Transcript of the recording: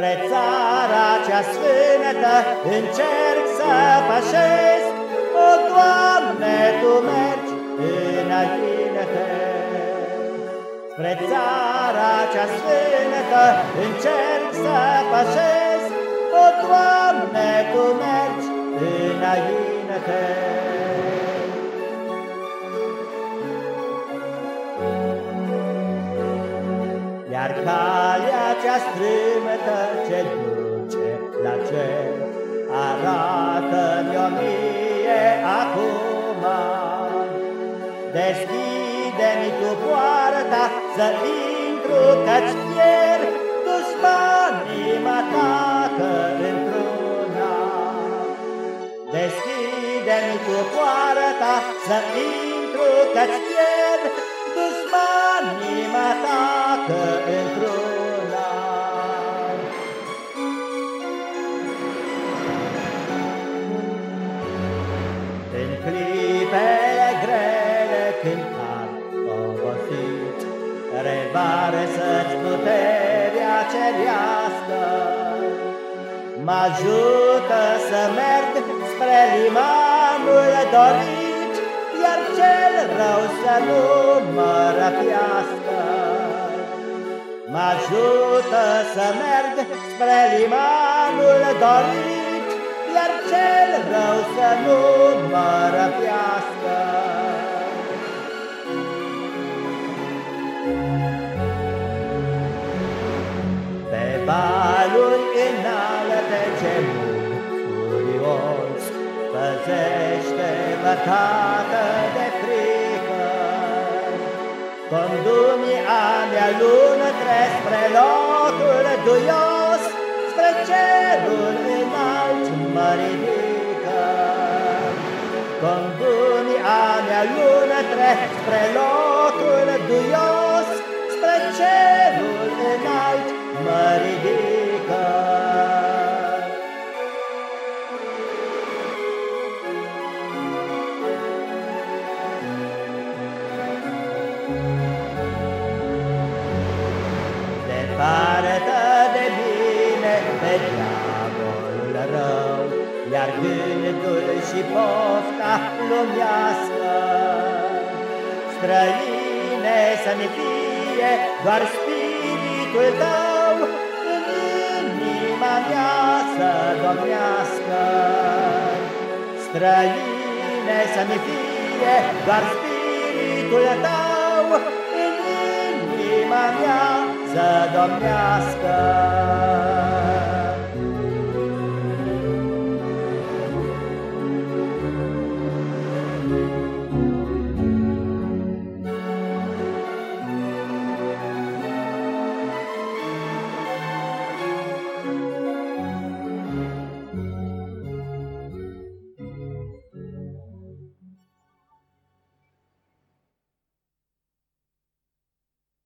Spre țara cea sfântă încerc să pășesc, O, Doamne, Tu mergi înainte. Spre țara cea sfântă încerc să pășesc, O, Doamne, Tu mergi înainte. Calea cea strâmtă ce duce la cer, Arată-mi-o mie acum. Deschide-mi tu poarta să intru, Căci pierd dușmanii mă atacă într-una. Deschide-mi tu poarta să intru, Căci pierd dușmanii mă atacă într-una. Când car obosit, Revarsă-ți puterea cerească, Mă ajută să merg spre limanul dorit, Iar cel rău să nu mă răpiască. Mă ajută să merg spre limanul dorit, Iar cel rău să nu mă răpiască. Pe valuri înalte ce furios, Păzește-mă, Tată, de frică, Condu-mi a mea lună spre locul duios, Spre cerul înalt mă ridică. Condu-mi a mea lună spre locul duios, Spre cerul înalt mă ridică. Departe de mine pe diavolul rău, Iar gândul și pofta lumească. Străine să-mi fie doar spiritul tău, În inima mea să domnească. Străine să-mi fie doar spiritul tău, În inima mea să domnească.